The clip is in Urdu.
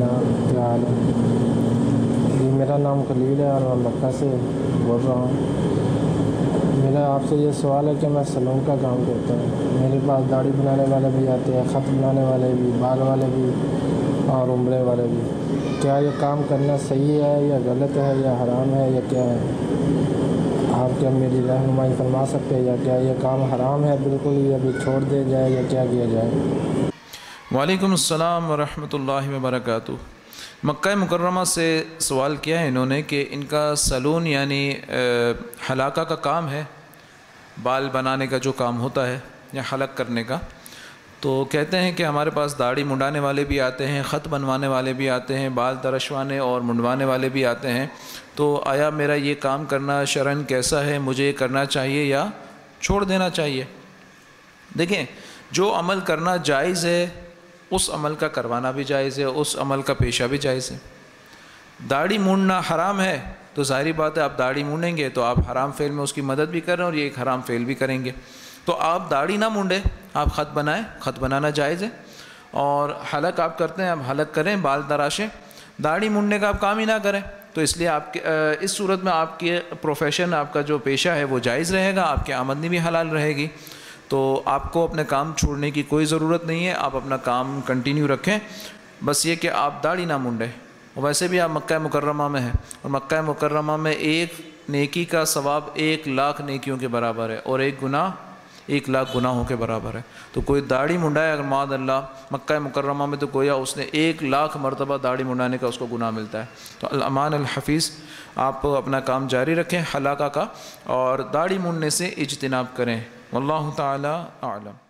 جناب کیا حال ہے جی میرا نام خلیل ہے اور میں مکہ سے بول رہا ہوں۔ میرا آپ سے یہ سوال ہے کہ میں سلون کا کام کرتا ہوں۔ میرے پاس داڑھی بنانے والے بھی آتے ہیں، خط بنانے والے بھی، بال والے بھی اور عمرے والے بھی۔ کیا یہ کام کرنا صحیح ہے یا غلط ہے یا حرام ہے یا کیا ہے؟ آپ کیا میری رہنمائی فرما سکتے ہیں یا کیا یہ کام حرام ہے؟ بالکل ہی ابھی چھوڑ دیا جائے یا کیا کیا جائے؟ وعلیکم السلام ورحمۃ اللہ وبرکاتہ۔ مکہ مکرمہ سے سوال کیا ہے انہوں نے کہ ان کا سلون یعنی حلاقہ کا کام ہے، بال بنانے کا جو کام ہوتا ہے یا حلق کرنے کا۔ تو کہتے ہیں کہ ہمارے پاس داڑھی منڈانے والے بھی آتے ہیں، خط بنوانے والے بھی آتے ہیں، بال ترشوانے اور منڈوانے والے بھی آتے ہیں۔ تو آیا میرا یہ کام کرنا شرن کیسا ہے، مجھے یہ کرنا چاہیے یا چھوڑ دینا چاہیے؟ دیکھیں، جو عمل کرنا جائز ہے اس عمل کا کروانا بھی جائز ہے، اس عمل کا پیشہ بھی جائز ہے۔ داڑھی مونڈنا حرام ہے تو ظاہری بات ہے، آپ داڑھی مونڈیں گے تو آپ حرام فعل میں اس کی مدد بھی کر رہے ہیں اور یہ ایک حرام فعل بھی کریں گے۔ تو آپ داڑھی نہ مونڈیں، آپ خط بنائیں، خط بنانا جائز ہے۔ اور حلق آپ کرتے ہیں، آپ حلق کریں، بال تراشیں۔ داڑھی مونڈنے کا آپ کام ہی نہ کریں۔ تو اس لیے آپ کے اس صورت میں آپ کے پروفیشن آپ کا جو پیشہ ہے وہ جائز رہے گا، آپ کی آمدنی بھی حلال رہے گی۔ تو آپ کو اپنے کام چھوڑنے کی کوئی ضرورت نہیں ہے، آپ اپنا کام کنٹینیو رکھیں۔ بس یہ کہ آپ داڑھی نہ مونڈیں۔ ویسے بھی آپ مکہ مکرمہ میں ہیں۔ اور مکہ مکرمہ میں ایک نیکی کا ثواب ایک لاکھ نیکیوں کے برابر ہے۔ اور ایک گناہ ایک لاکھ گناہوں کے برابر ہے۔ تو کوئی داڑھی منڈائے اگر معاد اللہ مکہ مکرمہ میں تو گویا اس نے ایک لاکھ مرتبہ داڑھی منڈانے کا اس کو گناہ ملتا ہے۔ تو الامان الحفیظ، آپ اپنا کام جاری رکھیں حلاقہ کا۔ اور داڑھی منڈنے سے اجتناب کریں۔ واللہ تعالی اعلم